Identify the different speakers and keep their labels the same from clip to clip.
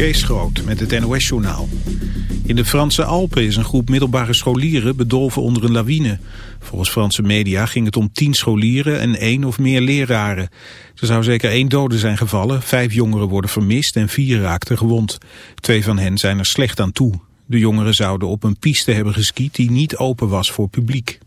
Speaker 1: Kees Groot met het NOS-journaal. In de Franse Alpen is een groep middelbare scholieren bedolven onder een lawine. Volgens Franse media ging het om tien scholieren en één of meer leraren. Er zou zeker één dode zijn gevallen, vijf jongeren worden vermist en vier raakten gewond. Twee van hen zijn er slecht aan toe. De jongeren zouden op een piste hebben geskiet die niet open was voor publiek.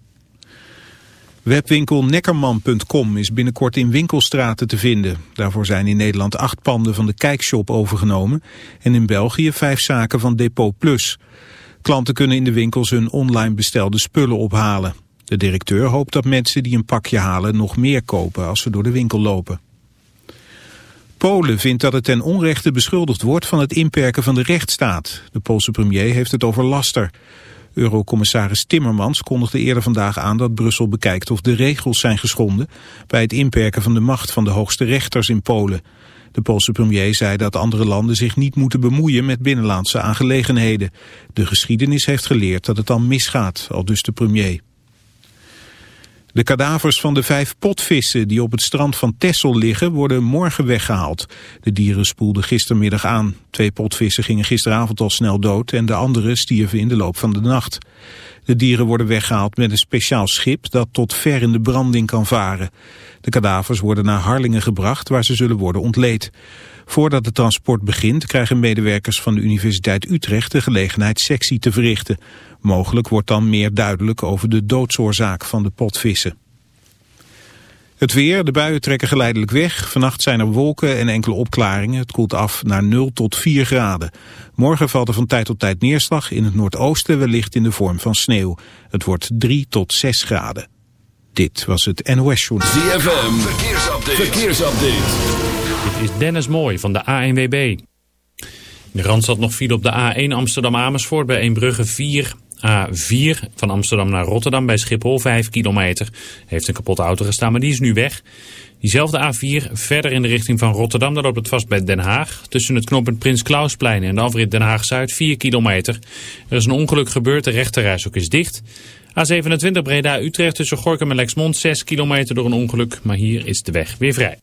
Speaker 1: Webwinkel Nekkerman.com is binnenkort in winkelstraten te vinden. Daarvoor zijn in Nederland acht panden van de Kijkshop overgenomen en in België vijf zaken van Depot Plus. Klanten kunnen in de winkels hun online bestelde spullen ophalen. De directeur hoopt dat mensen die een pakje halen nog meer kopen als ze door de winkel lopen. Polen vindt dat het ten onrechte beschuldigd wordt van het inperken van de rechtsstaat. De Poolse premier heeft het over laster. Eurocommissaris Timmermans kondigde eerder vandaag aan dat Brussel bekijkt of de regels zijn geschonden bij het inperken van de macht van de hoogste rechters in Polen. De Poolse premier zei dat andere landen zich niet moeten bemoeien met binnenlandse aangelegenheden. De geschiedenis heeft geleerd dat het dan misgaat, al dus de premier. De kadavers van de vijf potvissen die op het strand van Texel liggen worden morgen weggehaald. De dieren spoelden gistermiddag aan. Twee potvissen gingen gisteravond al snel dood en de andere stierven in de loop van de nacht. De dieren worden weggehaald met een speciaal schip dat tot ver in de branding kan varen. De kadavers worden naar Harlingen gebracht waar ze zullen worden ontleed. Voordat het transport begint krijgen medewerkers van de Universiteit Utrecht de gelegenheid sectie te verrichten. Mogelijk wordt dan meer duidelijk over de doodsoorzaak van de potvissen. Het weer, de buien trekken geleidelijk weg. Vannacht zijn er wolken en enkele opklaringen. Het koelt af naar 0 tot 4 graden. Morgen valt er van tijd tot tijd neerslag. In het noordoosten wellicht in de vorm van sneeuw. Het wordt 3 tot 6 graden. Dit was het NOS Journal.
Speaker 2: ZFM, verkeersupdate. verkeersupdate.
Speaker 3: Dit is Dennis Mooi van de ANWB. De Randstad nog viel op de A1 Amsterdam-Amersfoort bij Eembrugge 4 A4 van Amsterdam naar Rotterdam bij Schiphol 5 kilometer. Heeft een kapotte auto gestaan, maar die is nu weg. Diezelfde A4 verder in de richting van Rotterdam, daar loopt het vast bij Den Haag. Tussen het knooppunt Prins Klausplein en de afrit Den Haag-Zuid 4 kilometer. Er is een ongeluk gebeurd, de rechterreis is dicht. A27 Breda-Utrecht tussen Gorkum en Lexmond 6 kilometer door een ongeluk, maar hier is de weg weer vrij.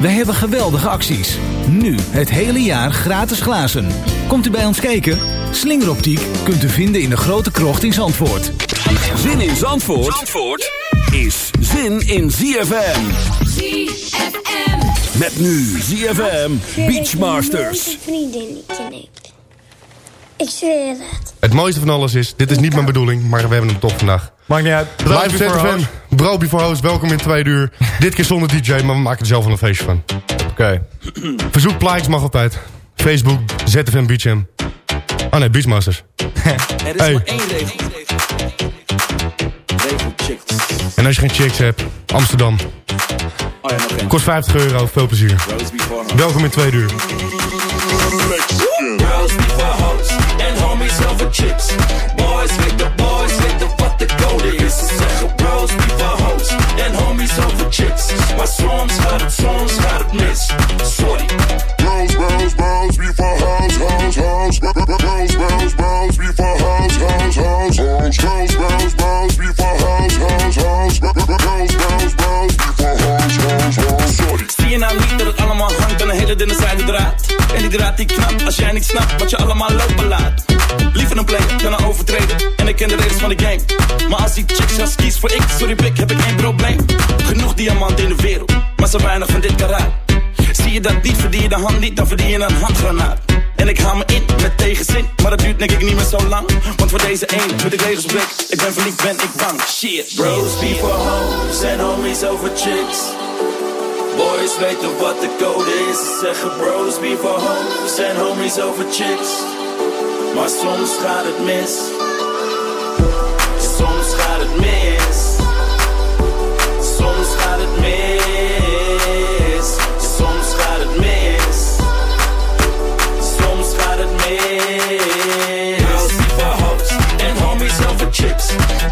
Speaker 4: Wij hebben geweldige acties. Nu het hele jaar gratis glazen. Komt u bij ons kijken? Slingeroptiek kunt u vinden in de grote krocht in Zandvoort.
Speaker 2: Zin in Zandvoort, Zandvoort is zin in ZFM.
Speaker 5: ZFM.
Speaker 2: Met nu ZFM Beachmasters.
Speaker 6: Ik zweer het.
Speaker 7: Het mooiste van alles is, dit is niet mijn bedoeling, maar we hebben hem toch vandaag.
Speaker 8: Maakt niet uit.
Speaker 7: Live ZFM, Bro Before Host, welkom in twee uur. Dit keer zonder DJ, maar we maken er zelf wel een feestje van.
Speaker 8: Oké.
Speaker 7: Verzoek plaatjes mag altijd. Facebook, ZFM Beacham. Oh nee, Beachmasters.
Speaker 9: Er is
Speaker 7: Hey.
Speaker 9: maar één regel. Regel chicks.
Speaker 7: En als je geen chicks hebt, Amsterdam.
Speaker 9: Oh ja, nog één.
Speaker 7: Kost 50 euro, veel plezier. Welkom in twee uur.
Speaker 9: Girls before hoes and homies over chicks. hoes, Zie je nou niet dat het allemaal hangt house house hele house house draad? En die draad die knapt als jij niet snapt wat je allemaal lopen
Speaker 10: laat. Liever een plek dan house, house, house. Bros, bros, bros,
Speaker 9: voor ik, sorry pik, heb ik geen probleem. Genoeg diamant in de wereld, maar zo weinig van dit karaat. Zie je dat niet, verdien je de hand niet, dan verdien je een handgranaat. En ik haal me in met tegenzin, maar dat duurt denk ik niet meer zo lang. Want voor deze ene moet ik regels breken. Ik ben verliefd, ben ik bang. Shit,
Speaker 8: Bros be for hoes en homies over chicks. Boys weten wat de code is. Ze zeggen bros be for hoes en homies over chicks. Maar soms gaat het mis. Soms gaat het mis. Soms gaat het mis. Soms gaat het mis. Soms gaat het mis. Girls be for hoes en homies over chicks.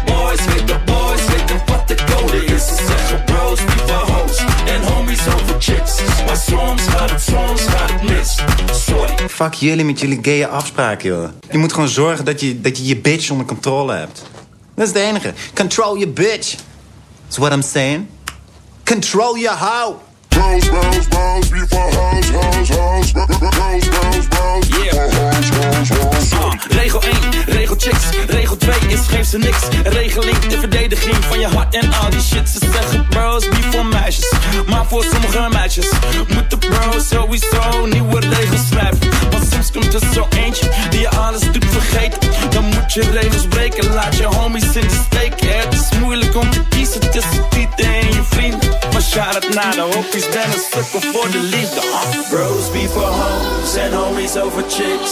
Speaker 8: Boys weten, boys weten wat de code is. Ze zeggen bros be for hoes en homies over chicks. Maar soms gaat het, soms gaat het mis. Sorry.
Speaker 11: Fuck jullie met jullie gaye afspraken, joh. Je moet gewoon zorgen dat je, dat je je bitch onder controle hebt. Dat is het enige. Control your bitch. That's what I'm saying. Control your hoe.
Speaker 10: Before before
Speaker 9: regel 1, regel chicks. Regel 2 is geef ze niks. Regeling de verdediging van je hart en al die shit. Ze zeggen bros niet voor meisjes, maar voor sommige meisjes. Moet de bro sowieso nieuwe regels schrijven. Want soms komt er zo eentje die je alles doet vergeten. Dan moet je regels breken, laat je homies in de steek. Het is moeilijk om te kiezen tussen tieten en je vrienden. Maar shout het naar de hoppies, ben een stukkel voor de liefde. Uh.
Speaker 8: Bros be for hoes en homies over chicks.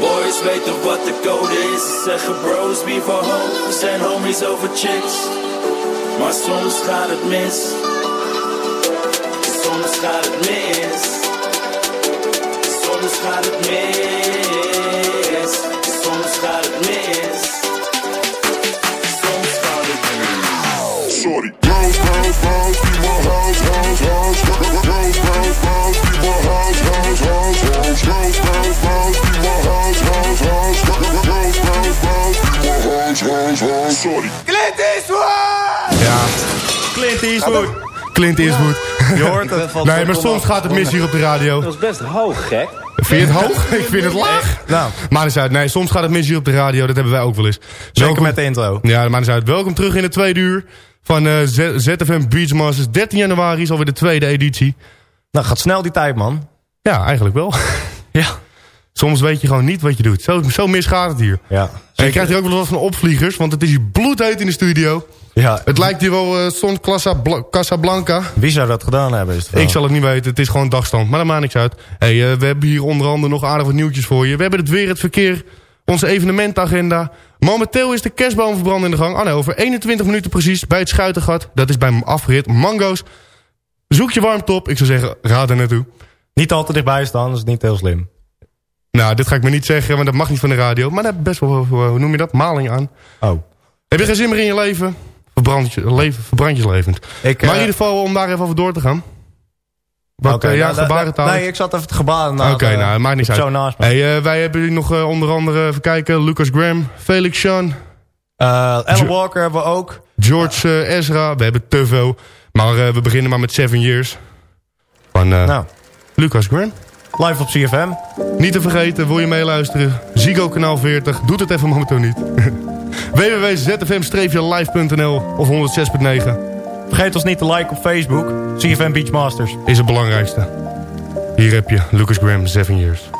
Speaker 8: Boys weten wat de code is. Ze zeggen bros be for hoes en homies over chicks. Maar soms gaat het mis. Soms gaat het mis. Soms gaat het mis.
Speaker 10: Sorry.
Speaker 7: Clint Eastwood! Ja. Clint Eastwood. Clint Eastwood.
Speaker 12: Je hoort het.
Speaker 7: Nee, maar soms gaat het mis hier op de radio.
Speaker 12: Dat is best hoog, gek.
Speaker 7: Vind je het hoog? Ik vind het laag. Nou, eens uit. Nee, soms gaat het mis hier op de radio. Dat hebben wij ook wel eens.
Speaker 12: Zeker met de intro.
Speaker 7: Ja, maakt eens uit. Welkom terug in het tweede uur van eh, Z- ZFM Beachmasters. 13 januari is alweer de tweede editie.
Speaker 12: Nou, gaat snel die tijd, man.
Speaker 7: Ja, eigenlijk wel.
Speaker 12: Ja.
Speaker 7: Soms weet je gewoon niet wat je doet. Zo, zo mis gaat het hier.
Speaker 12: Ja.
Speaker 7: En je krijgt hier ook wel wat van opvliegers, want het is hier bloedheet in de studio.
Speaker 12: Ja.
Speaker 7: Het lijkt hier wel uh, Son Casa- Casablanca.
Speaker 12: Wie zou dat gedaan hebben, is het
Speaker 7: Ik zal het niet weten, het is gewoon dagstand. Maar dat maakt niks uit. Hey, eh, we hebben hier onder andere nog aardig wat nieuwtjes voor je. We hebben het weer, het verkeer, onze evenementagenda. Momenteel is de kerstboomverbranding in de gang. Ah nee, over 21 minuten precies bij het Schuitengat. Dat is bij mijn afrit Mango's. Zoek je warmte op. Ik zou zeggen, raad er naartoe.
Speaker 12: Niet al te dichtbij staan, dat is niet heel slim.
Speaker 7: Nou, dit ga ik me niet zeggen, want dat mag niet van de radio. Maar daar heb best wel, hoe noem je dat, maling aan.
Speaker 12: Oh.
Speaker 7: Heb je geen zin meer in je leven? Verbrand je, leven, verbrand je levend.
Speaker 12: Ik,
Speaker 7: maar in
Speaker 12: eh,
Speaker 7: ieder geval om daar even over door te gaan. Wat,
Speaker 12: Oké,
Speaker 7: eh, ja,
Speaker 12: nou, da-
Speaker 7: gebarentaal.
Speaker 12: Nee, ik zat even te gebaren
Speaker 7: Oké,
Speaker 12: de
Speaker 7: nou, maakt niks uit.
Speaker 12: persoon naast me.
Speaker 7: Hey, eh, wij hebben hier nog eh, onder andere, even kijken, Lucas Graham, Felix Sean,
Speaker 12: Eh, Alan Walker hebben we ook.
Speaker 7: George eh, Ezra. We hebben te veel. Maar eh, we beginnen maar met Seven Years. Van eh,
Speaker 12: Nou,
Speaker 7: Lucas Graham.
Speaker 12: live op CFM.
Speaker 7: Niet te vergeten, wil je meeluisteren? Zigo kanaal 40. Doet het even momenteel niet. www.zfm-live.nl of 106.9
Speaker 12: Vergeet ons niet te liken op Facebook. CFM Beachmasters.
Speaker 7: is het belangrijkste. Hier heb je Lucas Graham, Seven Years.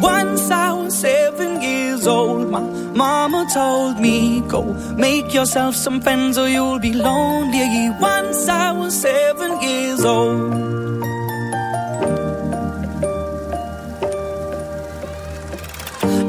Speaker 13: Once I was seven years old, my mama told me, Go make yourself some friends or you'll be lonely. Once I was seven years old.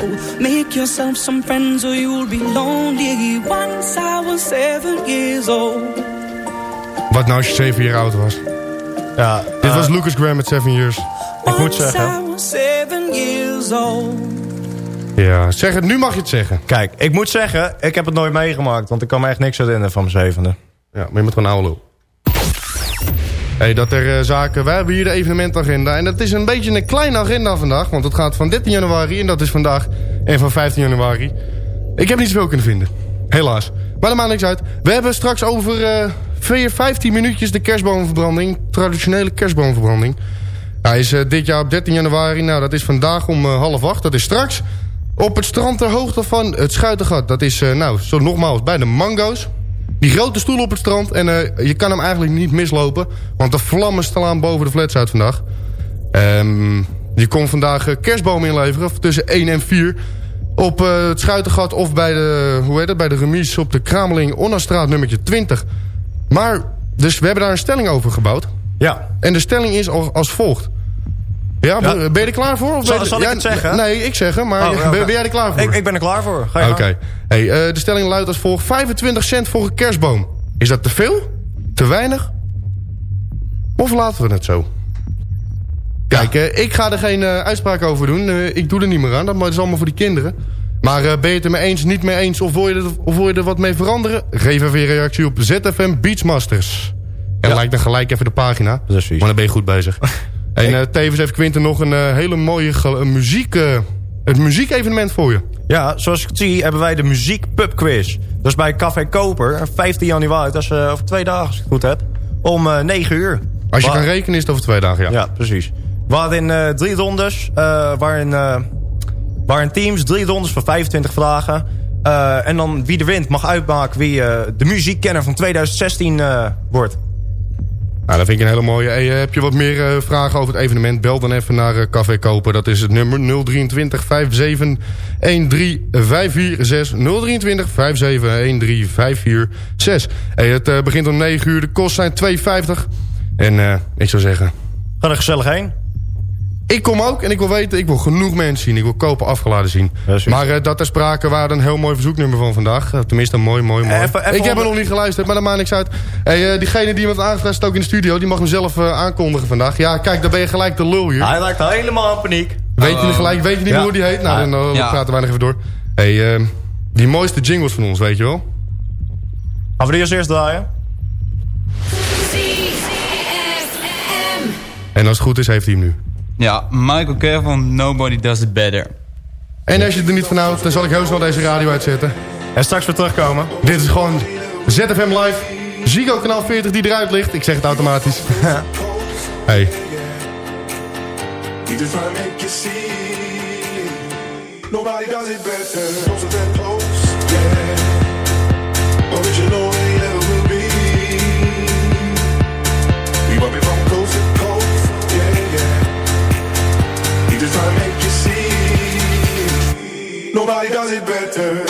Speaker 13: Go make yourself some friends or you'll be lonely. Once I was seven years old.
Speaker 7: Wat nou als je 7 jaar oud was?
Speaker 12: Ja,
Speaker 7: Dit
Speaker 12: eh,
Speaker 7: was Lucas Graham met 7 Years.
Speaker 12: Ik moet
Speaker 13: Once I
Speaker 12: zeggen...
Speaker 13: was seven years old.
Speaker 7: Ja, zeg het, nu mag je het zeggen.
Speaker 12: Kijk, ik moet zeggen, ik heb het nooit meegemaakt. Want ik kan me echt niks herinneren van mijn zevende.
Speaker 7: Ja, maar je moet gewoon ouwe lul. Dat er eh, zaken... Wij hebben hier de evenementagenda. En dat is een beetje een kleine agenda vandaag. Want het gaat van 13 januari, en dat is vandaag. En van 15 januari. Ik heb niet zoveel kunnen vinden. Helaas. Maar dat maakt niks uit. We hebben straks over eh 4, 15 minuutjes de kerstboomverbranding. Traditionele kerstboomverbranding. Hij is eh, dit jaar op 13 januari. Nou, dat is vandaag om eh, half acht. Dat is straks. Op het strand ter hoogte van het Schuitengat. Dat is, nou, zo nogmaals, bij de Mango's. Die grote stoel op het strand. En eh, je kan hem eigenlijk niet mislopen. Want de vlammen staan boven de flats uit vandaag. Ehm, je kon vandaag eh, kerstbomen inleveren. Tussen 1 en 4. Op eh, het Schuitengat of bij de, hoe heet het, bij de remise op de Krameling Onnastraat nummertje 20. Maar, dus we hebben daar een stelling over gebouwd.
Speaker 12: Ja.
Speaker 7: En de stelling is als volgt. Ja,
Speaker 12: Ja.
Speaker 7: ben je er klaar voor? Of
Speaker 12: Zal- zal ik het zeggen?
Speaker 7: Nee, ik zeg maar
Speaker 12: Oh,
Speaker 7: ben, ben jij er klaar voor?
Speaker 12: Ik, ik ben er klaar voor. Ga je
Speaker 7: Oké. Hey, eh, de stelling luidt als volgt. 25 cent voor een kerstboom. Is dat te veel? Te weinig? Of laten we het zo? Kijk, eh, ik ga er geen eh, uitspraak over doen. Ik doe er niet meer aan. Dat is allemaal voor die kinderen. Maar ben je het er mee eens, niet mee eens... Of wil, je er, of wil je er wat mee veranderen? Geef even je reactie op ZFM Beachmasters. En like dan gelijk even de pagina.
Speaker 12: Precies.
Speaker 7: Maar dan ben je goed bezig. en eh, tevens heeft Quinten nog een eh, hele mooie een muziek, eh, het muziekevenement voor je.
Speaker 12: Ja, zoals ik het zie hebben wij de muziek pub quiz. Dat is bij Café Koper, 15 januari. Dat is over twee dagen, als ik het goed heb. Om eh 9 uur.
Speaker 7: Als je kan rekenen is het over twee dagen, ja.
Speaker 12: Ja, precies. We hadden drie rondes. waarin, waarin teams drie rondes van 25 vragen. En dan wie er wint mag uitmaken wie de muziekkenner van 2016 eh, wordt.
Speaker 7: Nou, dat vind ik een hele mooie. Eh, heb je wat meer eh, vragen over het evenement? Bel dan even naar eh, Café Koper. Dat is het nummer 023 57 13546. 023 57 13546. Hey, het begint om 9 uur. De kosten zijn 2,50. En ik zou zeggen...
Speaker 12: Ga er gezellig heen.
Speaker 7: Ik kom ook en ik wil weten, ik wil genoeg mensen zien. Ik wil kopen afgeladen zien. maar eh, dat ter sprake waren een heel mooi verzoeknummer van vandaag. Eh, tenminste, mooi, mooi, mooi.
Speaker 12: Even- even
Speaker 7: ik heb
Speaker 12: onder-
Speaker 7: er nog niet geluisterd, maar dat maakt niks uit. Hey, eh, diegene die me heeft aangevraagd staat ook in de studio. Die mag hem zelf eh, aankondigen vandaag. Ja, kijk, dan ben je gelijk de lul hier.
Speaker 12: Hij lijkt helemaal in paniek.
Speaker 7: Weet je niet gelijk, weet je niet
Speaker 12: Ja.
Speaker 7: meer hoe die heet? Nou, dan eh,
Speaker 12: Ja.
Speaker 7: praten wij nog even door. Hey, eh, die mooiste jingles van ons, weet je wel?
Speaker 12: Gaan we die als eerst draaien?
Speaker 7: En als het goed is, heeft hij hem nu.
Speaker 14: Ja, Michael Cavan, Nobody Does It Better.
Speaker 7: En als je er niet van houdt, dan zal ik heus wel deze radio uitzetten.
Speaker 12: En straks weer terugkomen.
Speaker 7: Dit is gewoon ZFM Live. Zigo kanaal 40 die eruit ligt. Ik zeg het automatisch. hey.
Speaker 10: Nobody does it better. Nobody does it better.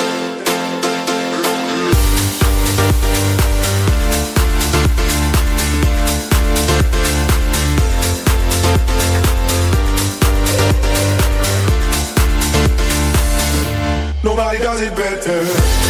Speaker 10: Nobody does it better.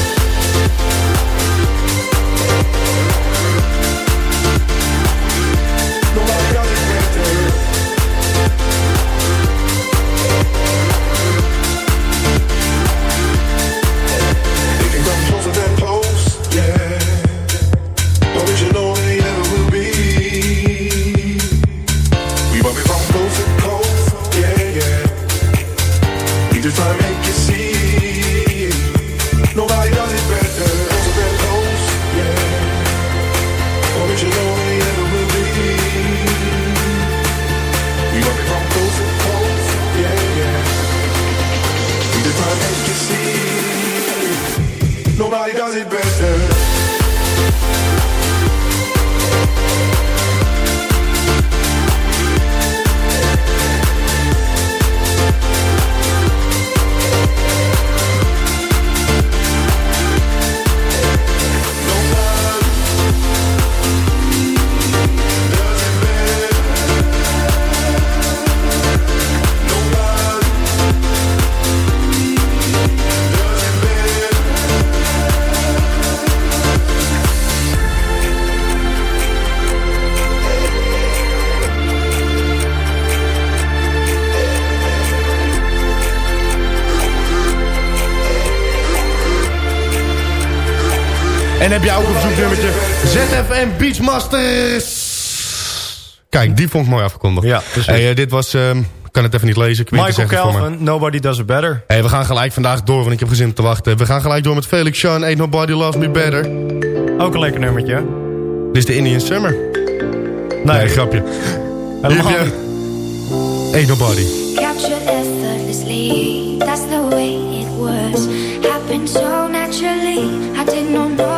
Speaker 7: Heb jij ook op zoeknummertje ZFM Beachmasters. Kijk, die vond ik mooi afgekondigd.
Speaker 12: Ja, precies.
Speaker 7: Hey, eh, dit was... ehm, ik kan het even niet lezen. Ik weet het
Speaker 12: Michael. Calvin, Nobody Does It Better.
Speaker 7: Hey, we gaan gelijk vandaag door, want ik heb gezin te wachten. We gaan gelijk door met Felix Sean, Ain't Nobody Loves Me Better.
Speaker 12: Ook een lekker nummertje.
Speaker 7: Dit is de Indian Summer. Nee, grapje. Heb je Ain't Nobody.
Speaker 6: Captured effortlessly, that's the way it was. Happened so naturally, I did not know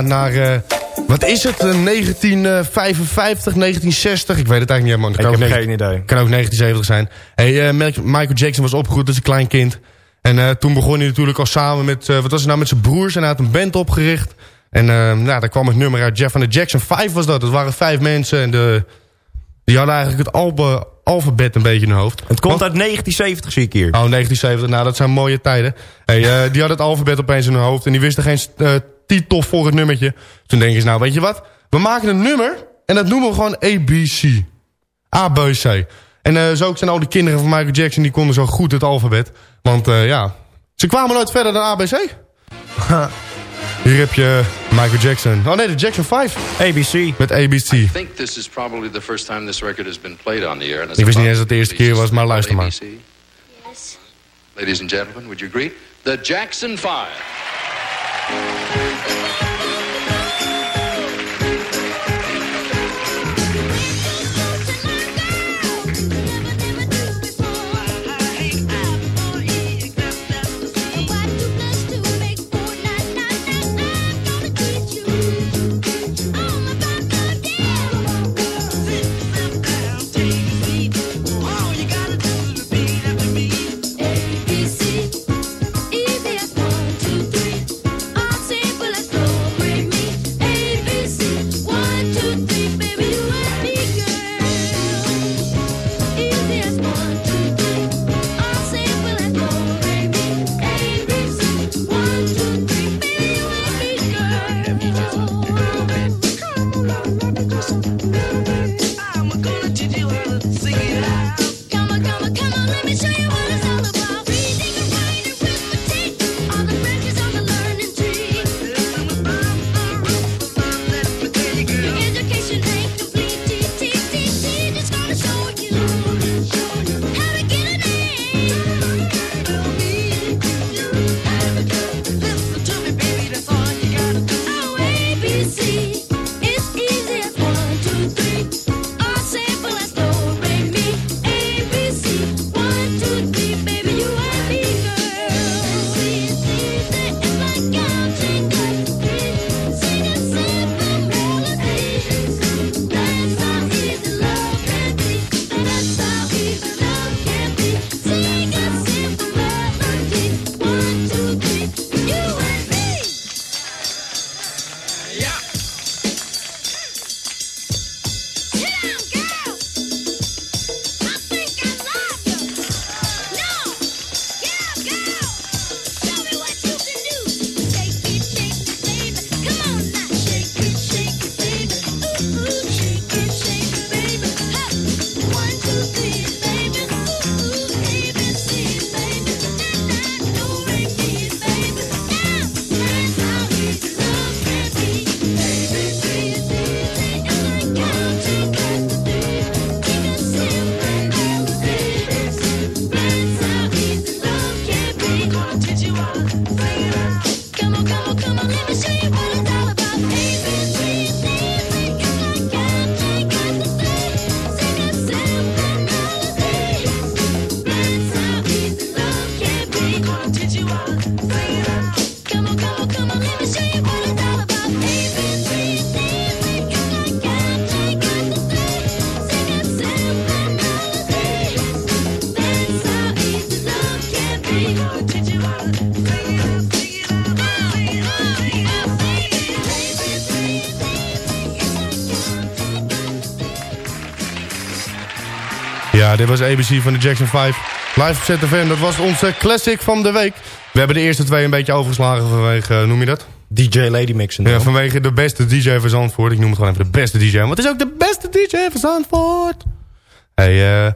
Speaker 7: Naar... eh, wat is het? eh, 1955, 1960? Ik weet het eigenlijk niet helemaal.
Speaker 12: Ik heb
Speaker 7: ook
Speaker 12: geen idee.
Speaker 7: Kan ook 1970 zijn. Hey, eh, Michael Jackson was opgegroeid als een klein kind. En eh, toen begon hij natuurlijk al samen met... eh, wat was het nou? Met zijn broers. En hij had een band opgericht. En eh, nou, daar kwam het nummer uit. Jeff van de Jackson 5 was dat. Dat waren vijf mensen. En de, die hadden eigenlijk het alfabet een beetje in hun hoofd.
Speaker 12: Het komt uit 1970 zie ik hier.
Speaker 7: Oh, 1970. Nou, dat zijn mooie tijden. Hey, eh, die hadden het alfabet opeens in hun hoofd. En die wisten geen eh, titel voor het nummertje. Toen denken ze, nou, weet je wat? We maken een nummer. En dat noemen we gewoon ABC. A, B, C. En eh, zo zijn al die kinderen van Michael Jackson... die konden zo goed het alfabet. Want eh, ja, ze kwamen nooit verder dan ABC. Hier heb je Michael Jackson. Oh nee, de Jackson 5.
Speaker 12: ABC.
Speaker 7: Met ABC.
Speaker 6: I think this is probably the first time this record has been played on the air. and it's
Speaker 7: Ik wist niet eens dat het de eerste keer was, maar luister maar.
Speaker 6: ABC. Ladies and gentlemen, would you greet the Jackson 5? Come on, come on, come on, let me show you what it's all about.
Speaker 7: Ja, dit was ABC van de Jackson 5. Live op ZFM, dat was onze classic van de week. We hebben de eerste twee een beetje overgeslagen vanwege, eh, noem je dat?
Speaker 12: DJ Lady Mix.
Speaker 7: Ja, vanwege de beste DJ van Zandvoort. Ik noem het gewoon even de beste DJ. Want het is ook de beste DJ van Zandvoort. Hey, eh,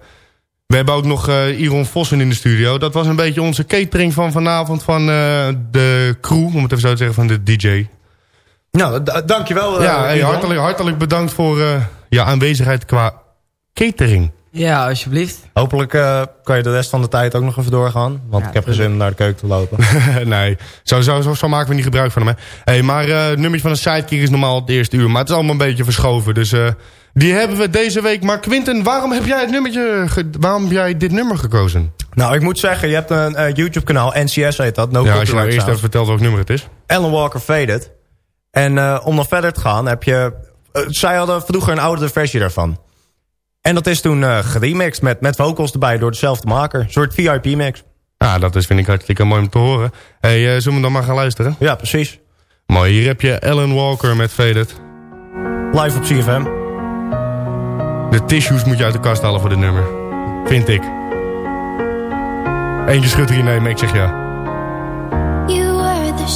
Speaker 7: we hebben ook nog eh, Iron Vossen in de studio. Dat was een beetje onze catering van vanavond van de crew. Om het even zo te zeggen, van de DJ.
Speaker 12: Nou, dankjewel.
Speaker 7: ja, hey, hartelijk, hartelijk bedankt voor je aanwezigheid qua catering.
Speaker 15: Ja, alsjeblieft.
Speaker 12: Hopelijk eh, kan je de rest van de tijd ook nog even doorgaan. Want ik heb geen zin om naar de keuken te lopen.
Speaker 7: nee, zo, zo, zo, zo maken we niet gebruik van hem. Hè. Hey, maar eh, het nummertje van een sidekick is normaal het eerste uur. Maar het is allemaal een beetje verschoven. Dus eh, die hebben we deze week. Maar Quinten, waarom heb jij, het nummertje waarom heb jij dit nummer gekozen?
Speaker 12: Nou, ik moet zeggen, je hebt een YouTube kanaal. NCS heet dat. No
Speaker 7: ja, als je nou eerst even vertelt welk nummer het is.
Speaker 12: Alan Walker Faded. En eh, om nog verder te gaan, heb je... zij hadden vroeger een oudere versie daarvan. En dat is toen eh geremixed met, met vocals erbij door dezelfde maker. Een soort VIP-mix.
Speaker 7: Ja, dat is, vind ik hartstikke mooi om te horen. Hey, eh, zullen we dan maar gaan luisteren?
Speaker 12: Ja, precies.
Speaker 7: Mooi, hier heb je Alan Walker met Faded.
Speaker 12: Live op CFM.
Speaker 7: De tissues moet je uit de kast halen voor dit nummer. Vind ik. Eentje schudt erin nemen, ik zeg ja.
Speaker 6: You were the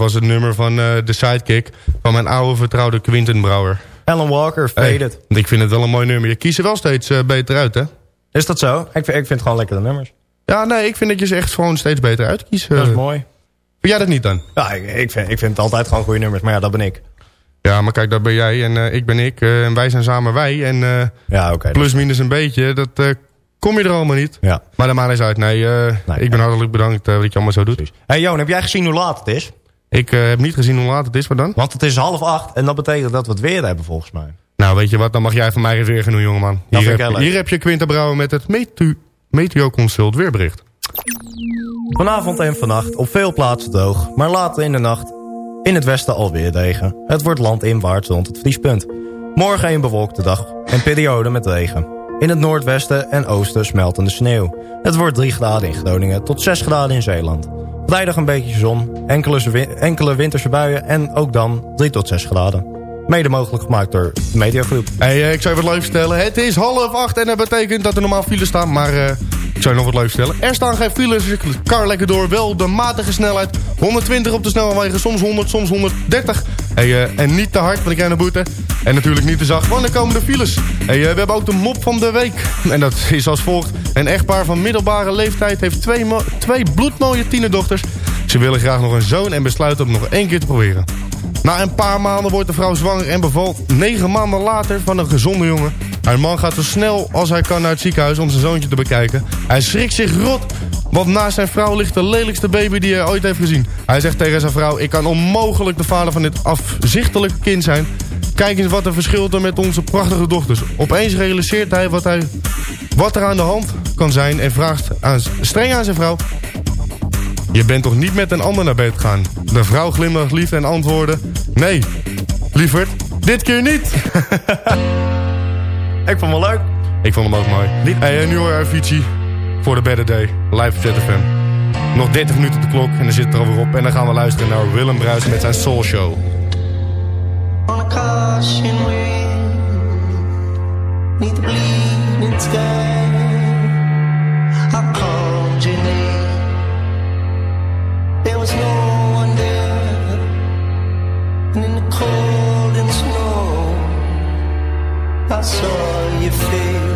Speaker 6: was
Speaker 5: het
Speaker 7: nummer van eh, de sidekick van mijn oude vertrouwde Quinten Brouwer.
Speaker 12: Alan Walker, Faded.
Speaker 7: Hey, ik vind het wel een mooi nummer. Je kiest er wel steeds eh, beter uit, hè?
Speaker 12: Is dat zo? Ik vind, ik vind het gewoon lekkere nummers.
Speaker 7: Ja, nee, ik vind dat je ze echt gewoon steeds beter uitkiest.
Speaker 12: Dat is mooi.
Speaker 7: Vind jij dat niet dan?
Speaker 12: Ja, ik, ik, vind, ik vind het altijd gewoon goede nummers. Maar ja, dat ben ik.
Speaker 7: Ja, maar kijk, dat ben jij en eh, ik ben ik. en wij zijn samen wij. En eh,
Speaker 12: Ja, oké.
Speaker 7: plus minus een beetje, dat kom je er allemaal niet.
Speaker 12: Ja.
Speaker 7: Maar de maan is uit. Nee, ik ben hartelijk bedankt dat je allemaal zo doet.
Speaker 12: hey Joon, heb jij gezien hoe laat het is?
Speaker 7: Ik eh, heb niet gezien hoe laat het is, maar dan?
Speaker 12: Want het is half acht en dat betekent dat we het weer hebben volgens mij.
Speaker 7: Nou, weet je wat, dan mag jij van mij eens weer gaan doen, jongeman.
Speaker 12: Dat
Speaker 7: Hier, heb,
Speaker 12: leuk.
Speaker 7: hier heb je Quinta Brouwer met het Metu Meteo Consult weerbericht.
Speaker 12: Vanavond en vannacht op veel plaatsen droog, maar later in de nacht in het westen alweer regen. Het wordt landinwaarts rond het vriespunt. Morgen een bewolkte dag en periode met regen. In het noordwesten en oosten smeltende sneeuw. Het wordt 3 graden in Groningen tot 6 graden in Zeeland. Vrijdag een beetje zon, enkele, enkele winterse buien en ook dan 3 tot 6 graden. Mede mogelijk gemaakt door de Mediagroep.
Speaker 7: Hey, eh, ik zou je wat leuk vertellen. Het is half acht en dat betekent dat er normaal files staan. Maar eh, ik zou je nog wat leuk vertellen. Er staan geen files, dus ik kar lekker door. Wel de matige snelheid. 120 op de snelwegen, soms 100, soms 130. Hey, eh, en niet te hard, want ik krijg een boete. En natuurlijk niet te zacht, want dan komen de files. Hey, we hebben ook de mop van de week. En dat is als volgt. Een echtpaar van middelbare leeftijd heeft twee, twee bloedmooie tienerdochters. Ze willen graag nog een zoon en besluiten om nog één keer te proberen. Na een paar maanden wordt de vrouw zwanger en bevalt negen maanden later van een gezonde jongen. Haar man gaat zo snel als hij kan naar het ziekenhuis om zijn zoontje te bekijken. Hij schrikt zich rot, want naast zijn vrouw ligt de lelijkste baby die hij ooit heeft gezien. Hij zegt tegen zijn vrouw, ik kan onmogelijk de vader van dit afzichtelijke kind zijn. Kijk eens wat er verschilt er met onze prachtige dochters. Opeens realiseert hij wat, hij wat er aan de hand kan zijn en vraagt streng aan zijn vrouw... Je bent toch niet met een ander naar bed gegaan? De vrouw glimlacht lief en antwoordde... Nee, lieverd, dit keer niet.
Speaker 12: Ik vond hem wel leuk.
Speaker 7: Ik vond hem ook mooi. Hey, en nu hoor je Avicii voor de Better Day, live op ZFM. Nog 30 minuten op de klok en dan zit het er alweer op. En dan gaan we luisteren naar Willem Bruis met zijn Soul Show.
Speaker 16: on a caution the bleeding sky. I saw your.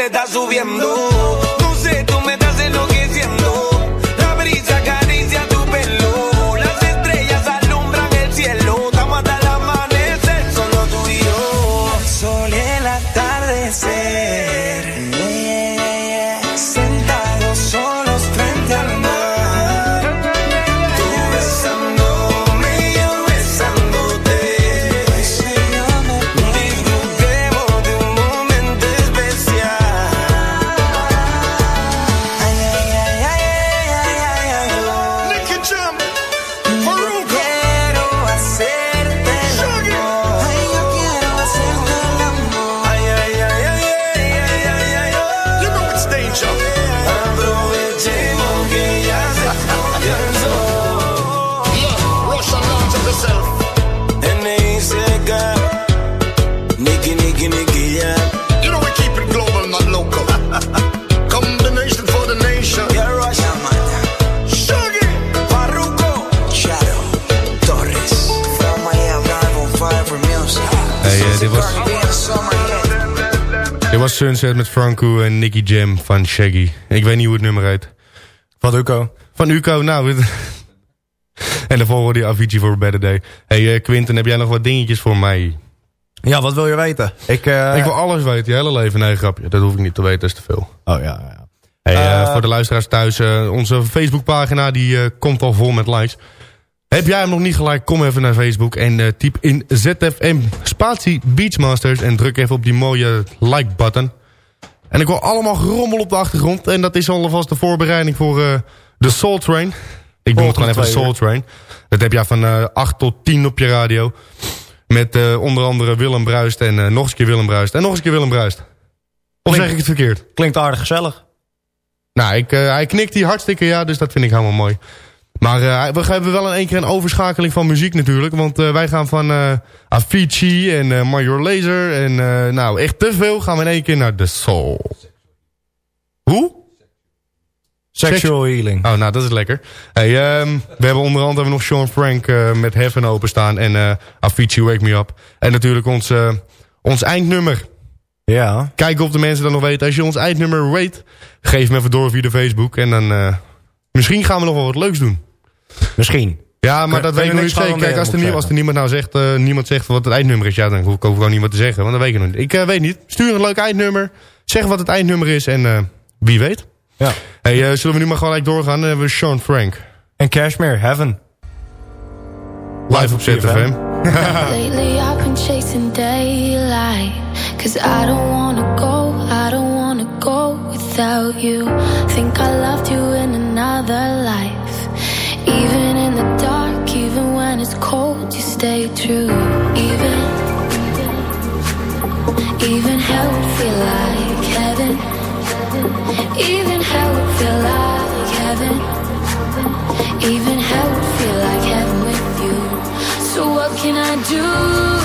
Speaker 17: le está subiendo.
Speaker 7: was Sunset met Franco en Nicky Jam van Shaggy. Ik weet niet hoe het nummer heet.
Speaker 12: Van Uco.
Speaker 7: Van Uco, nou. en daarvoor hoorde Avicii voor Better Day. hey, eh, Quinten, heb jij nog wat dingetjes voor mij?
Speaker 12: Ja, wat wil je weten? Ik, eh,
Speaker 7: ik wil alles weten, je hele leven. Nee, grapje, dat hoef ik niet te weten, dat is te veel.
Speaker 12: Oh ja, ja.
Speaker 7: Hey, eh, voor de luisteraars thuis, onze Facebookpagina die komt al vol met likes. Heb jij hem nog niet gelijk, kom even naar Facebook en uh, typ in ZFM Spatie Beachmasters en druk even op die mooie like-button. En ik hoor allemaal gerommel op de achtergrond en dat is alvast de voorbereiding voor eh, de Soul Train. Ik noem het gewoon even de Soul Train. Dat heb jij van eh, uh, 8 tot 10 op je radio. Met onder andere Willem Bruist en nog eens keer Willem Bruist en nog eens keer Willem Bruist. Of zeg ik het verkeerd?
Speaker 12: Klinkt aardig gezellig.
Speaker 7: Nou, ik, hij knikt hier hartstikke ja, dus dat vind ik helemaal mooi. Maar eh, we hebben wel in één keer een overschakeling van muziek natuurlijk. Want eh, wij gaan van uh, Avicii en uh, Major Laser en nou echt te veel gaan we in één keer naar The soul. Hoe?
Speaker 12: Sexual healing.
Speaker 7: Oh, nou, dat is lekker. Ehm, we hebben onder andere nog Sean Frank met Heaven openstaan en Avicii Wake Me Up. En natuurlijk ons, ons eindnummer.
Speaker 12: Ja.
Speaker 7: Kijken of de mensen dat nog weten. Als je ons eindnummer weet, geef me even door via de Facebook en dan... Misschien gaan we nog wel wat leuks doen.
Speaker 12: Misschien.
Speaker 7: Ja, maar dat weet ik niet zeker. Kijk, als er,
Speaker 12: moet ik
Speaker 7: nie- als er niemand nou zegt, eh, niemand zegt wat het eindnummer is, ja, dan hoef ik ook gewoon niet wat te zeggen. Want dat weet ik nog niet. Ik eh, weet niet. Stuur een leuk eindnummer. Zeg wat het eindnummer is en eh, wie weet.
Speaker 12: Ja.
Speaker 7: Hey, zullen we nu maar gelijk doorgaan? Dan hebben we Sean Frank.
Speaker 12: En Cashmere, Heaven.
Speaker 7: Live op ZFM.
Speaker 8: Lately I've been chasing daylight Cause I don't wanna go, I don't wanna go without you Think I loved you in another life Even in the dark, even when it's cold You stay true. Even Even hell feel like heaven. Even hell feel like heaven. Even hell feel like heaven with you. So what can I do?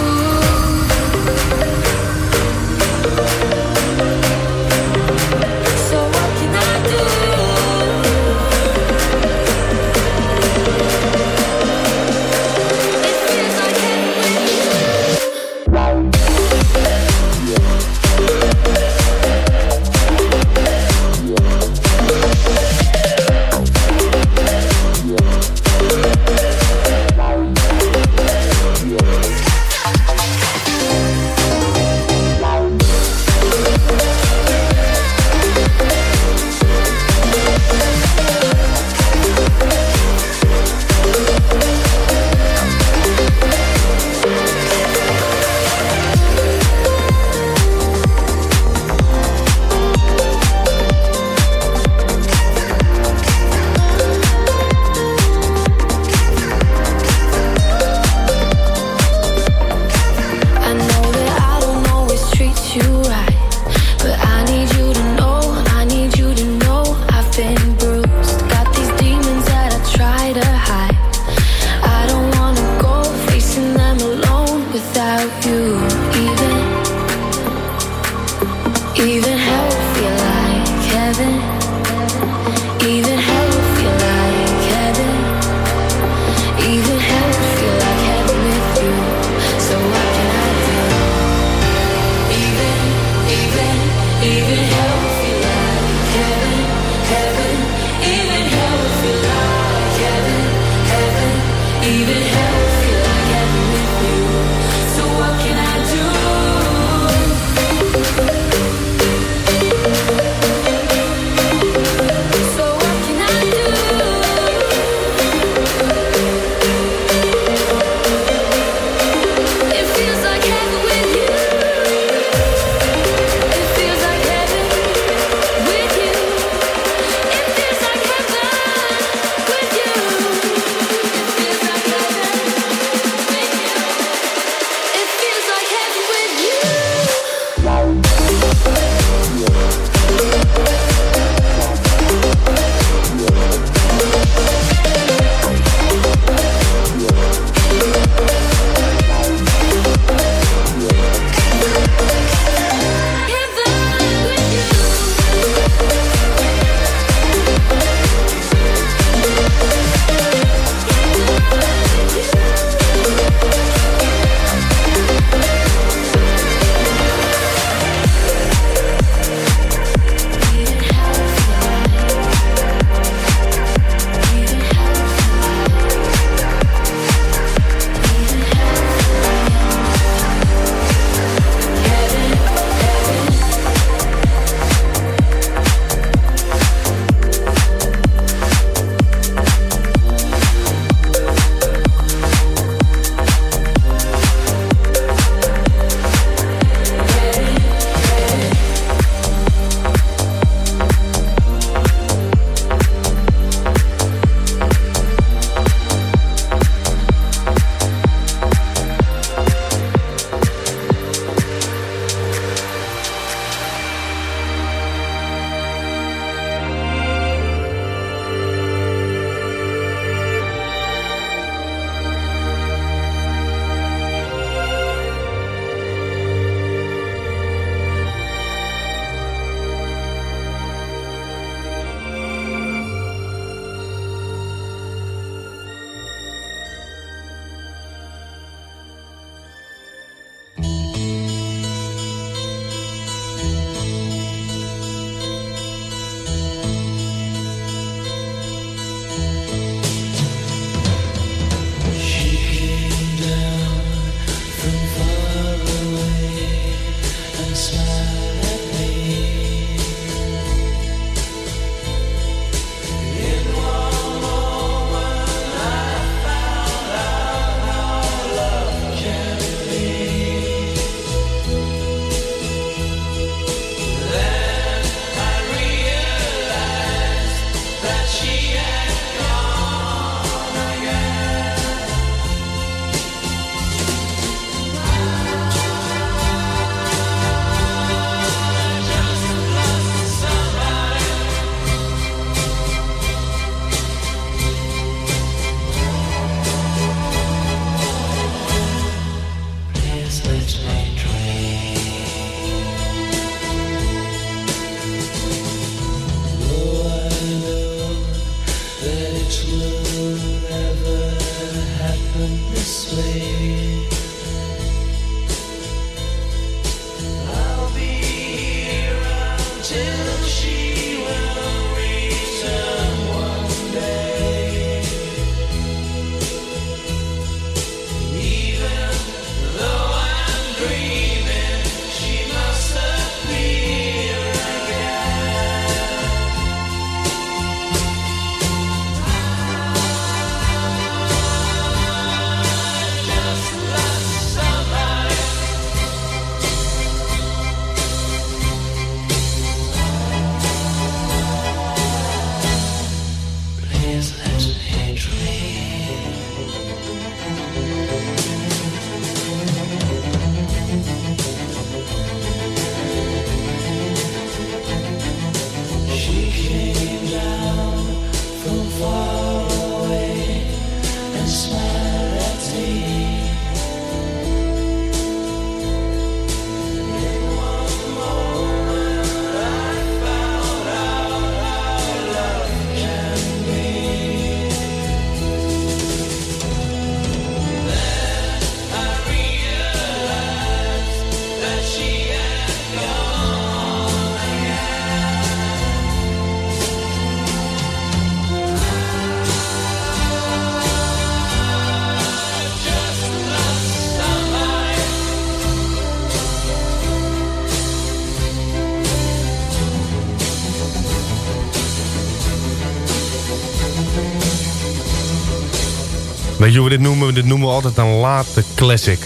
Speaker 7: Weet je hoe we dit noemen? Dit noemen we altijd een late classic.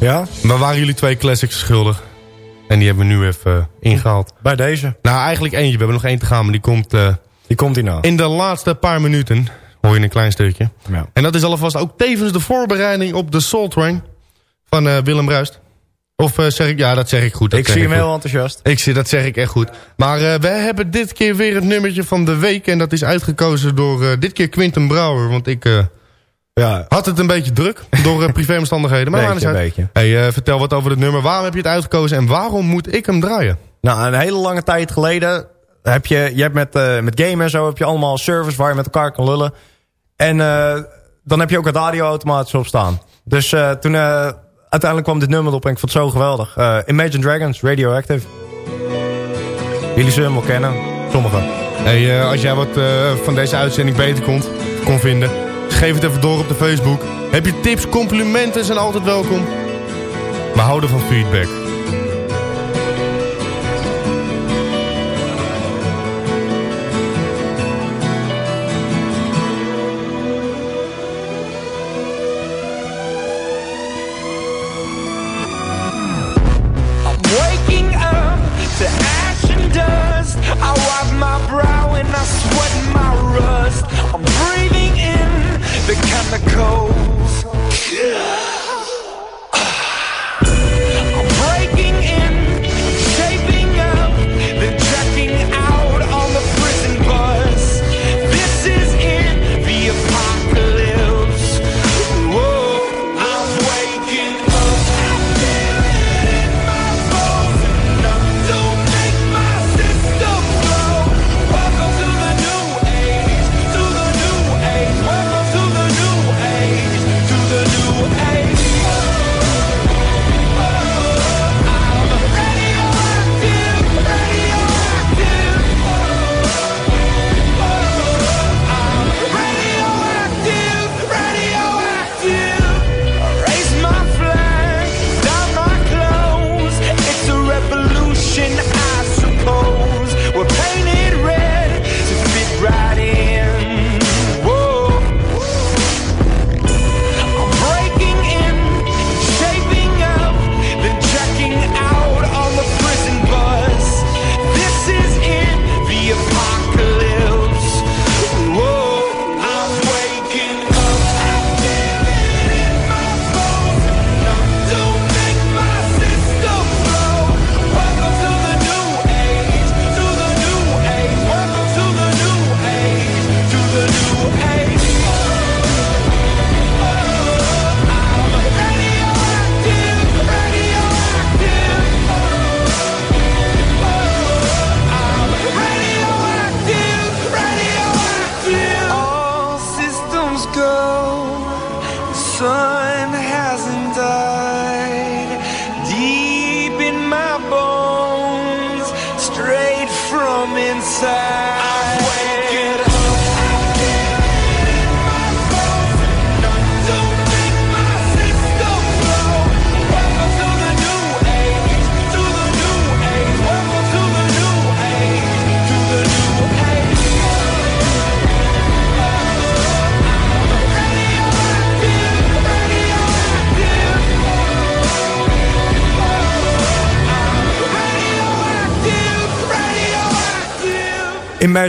Speaker 12: Ja?
Speaker 7: Maar waren jullie twee classics schuldig? En die hebben we nu even eh, ingehaald.
Speaker 12: Bij deze.
Speaker 7: Nou, eigenlijk eentje. We hebben nog één te gaan, maar die komt... eh,
Speaker 12: Die komt hier nou.
Speaker 7: in de laatste paar minuten. Hoor je een klein stukje.
Speaker 12: Ja.
Speaker 7: En dat is alvast ook tevens de voorbereiding op de Soul Train. Van eh, Willem Bruist. Of zeg ik... Ja, dat zeg ik goed. dat
Speaker 12: Ik zie hem heel enthousiast.
Speaker 7: Ik zie, dat zeg ik echt goed. Maar we hebben dit keer weer het nummertje van de week. En dat is uitgekozen door dit keer Quinten Brouwer. Want ik
Speaker 12: Ja,
Speaker 7: had het een beetje druk door uh, privéomstandigheden. Maar
Speaker 12: Beetje, beetje.
Speaker 7: Hey, eh, vertel wat over het nummer. Waarom heb je het uitgekozen en waarom moet ik hem draaien?
Speaker 12: Nou, een hele lange tijd geleden heb je, je hebt met, eh, met game en zo heb je allemaal servers waar je met elkaar kan lullen. En eh, dan heb je ook een radioautomaat op staan. Dus eh, toen eh, uiteindelijk kwam dit nummer op en ik vond het zo geweldig. Eh, Imagine Dragons, Radioactive. Jullie zullen hem wel kennen, sommigen.
Speaker 7: Hey, eh, als jij wat eh, van deze uitzending beter kon, kon vinden, geef het even door op de Facebook. Heb je tips, complimenten zijn altijd welkom. Maar hou er van feedback.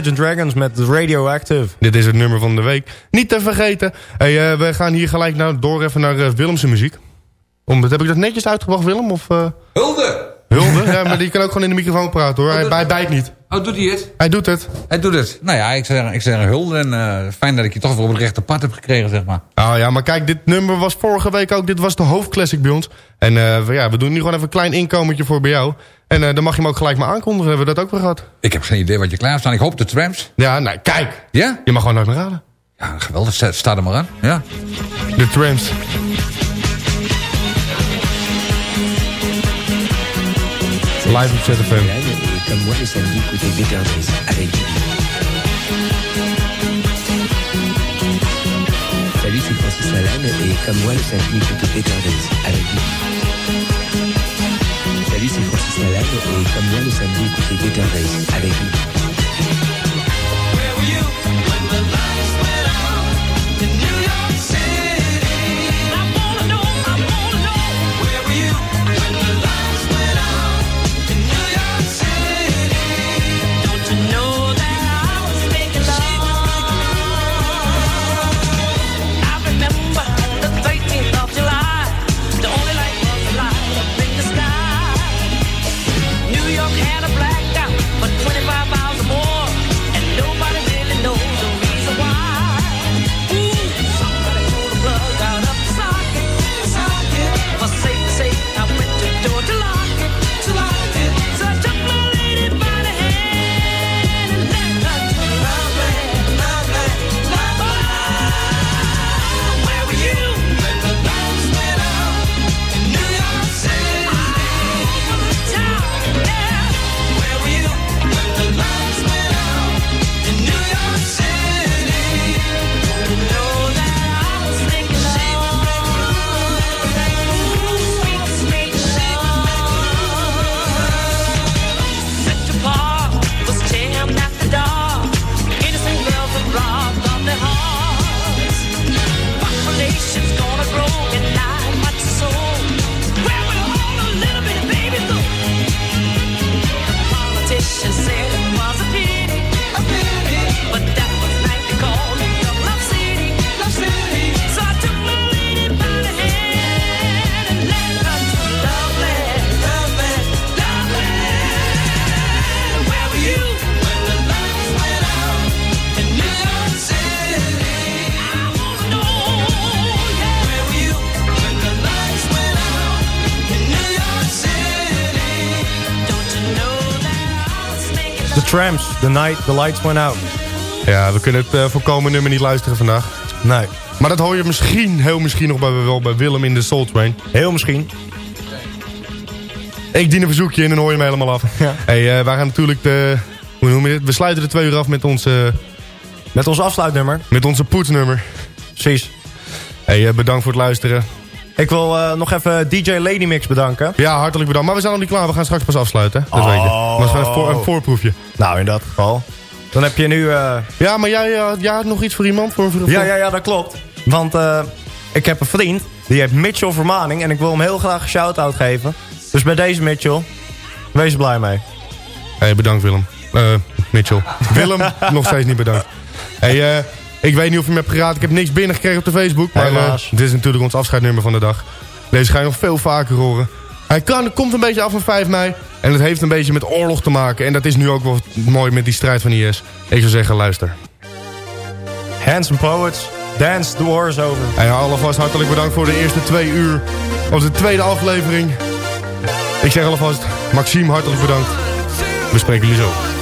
Speaker 12: Imagine Dragons met Radioactive.
Speaker 7: Dit is het nummer van de week. Niet te vergeten. Hey, eh, we gaan hier gelijk nou door even naar uh, Willemse muziek. Om, heb ik dat netjes uitgebracht, Willem? Of, uh...
Speaker 15: Hulde!
Speaker 7: Hulde? ja, maar die kan ook gewoon in de microfoon praten hoor. hij, hij bijt niet.
Speaker 15: Oh, doet hij het?
Speaker 7: Hij doet het.
Speaker 15: Hij doet het. Nou ja, ik zeg, ik zeg hulde. En uh, fijn dat ik je toch weer op het rechte pad heb gekregen, zeg maar.
Speaker 7: Oh ja, maar kijk, dit nummer was vorige week ook... Dit was de hoofdclassic bij ons. En uh, ja, we doen nu gewoon even een klein inkomertje voor bij jou. En uh, dan mag je hem ook gelijk maar aankondigen. Hebben we dat ook weer gehad?
Speaker 15: Ik heb geen idee wat je klaar staat. Ik hoop de trams.
Speaker 7: Ja, nou, kijk.
Speaker 15: Ja?
Speaker 7: Je mag gewoon nooit meer raden.
Speaker 15: Ja, geweldig. Sta er maar aan. Ja.
Speaker 7: De trams. Live op ZFM.
Speaker 18: Comme moi le samedi côté Better Days avec Salut, c'est Francis Lalanne et comme moi le samedi côté avec Salut, c'est Francis Lalanne et comme moi le samedi côté Better Days avec
Speaker 8: Where
Speaker 12: Trams, The Night, The Lights Went Out.
Speaker 7: Ja, we kunnen het uh, voorkomen nummer niet luisteren vandaag.
Speaker 12: Nee.
Speaker 7: Maar dat hoor je misschien, heel misschien nog bij, wel bij Willem in de Soul Train.
Speaker 12: Heel misschien.
Speaker 7: Ik dien een verzoekje in en hoor je hem helemaal af.
Speaker 12: Ja.
Speaker 7: Hey, uh, wij gaan natuurlijk de... Hoe noem je dit? We sluiten de twee uur af met onze...
Speaker 12: Met ons afsluitnummer.
Speaker 7: Met onze poetsnummer.
Speaker 12: Precies.
Speaker 7: Hey, uh, bedankt voor het luisteren.
Speaker 12: Ik wil uh, nog even DJ Lady Mix bedanken.
Speaker 7: Ja, hartelijk bedankt. Maar we zijn nog niet klaar. We gaan straks pas afsluiten. Dat
Speaker 12: oh.
Speaker 7: weet je. Maar het is een, voor, een voorproefje.
Speaker 12: Nou, in dat geval. Dan heb je nu... Uh...
Speaker 7: Ja, maar jij, uh, jij had nog iets voor iemand? Voor, voor...
Speaker 12: Ja, ja, ja, dat klopt. Want ik heb een vriend. Die heeft Mitchell Vermaning. En ik wil hem heel graag een shout-out geven. Dus bij deze Mitchell. Wees er blij mee.
Speaker 7: Hey, bedankt Willem. Mitchell. Willem, nog steeds niet bedankt. Hey, ik weet niet of je me hebt geraden. Ik heb niks binnengekregen op de Facebook. Maar dit is natuurlijk ons afscheidnummer van de dag. Deze ga je nog veel vaker horen. Hij kan, komt een beetje af van 5 mei. En het heeft een beetje met oorlog te maken. En dat is nu ook wel mooi met die strijd van IS. Ik zou zeggen, luister.
Speaker 12: Handsome Poets, Dance the War is over.
Speaker 7: En ja, alvast hartelijk bedankt voor de eerste twee uur. Of de tweede aflevering. Ik zeg alvast, Maxime, hartelijk bedankt. We spreken jullie zo.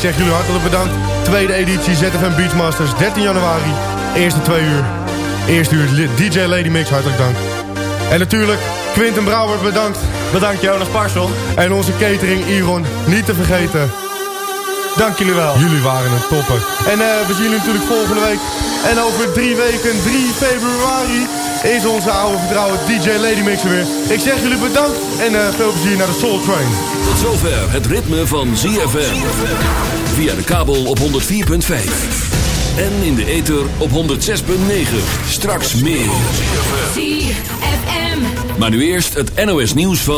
Speaker 7: Ik zeg jullie hartelijk bedankt. Tweede editie ZFM Beachmasters, 13 januari. Eerste twee uur. Eerste uur DJ Lady Mix, hartelijk dank. En natuurlijk, Quinten Brouwer, bedankt.
Speaker 12: Bedankt Jonas Parsel.
Speaker 7: En onze catering Iron, niet te vergeten.
Speaker 12: Dank jullie wel.
Speaker 7: Jullie waren een topper. En eh, we zien jullie natuurlijk volgende week. En over drie weken, 3 februari, is onze oude vertrouwen DJ Lady Mix er weer. Ik zeg jullie bedankt en eh, veel plezier naar de Soul Train.
Speaker 2: Tot zover het ritme van ZFM. Via de kabel op 104.5. En in de ether op 106.9. Straks meer.
Speaker 5: ZFM.
Speaker 2: Maar nu eerst het NOS nieuws van...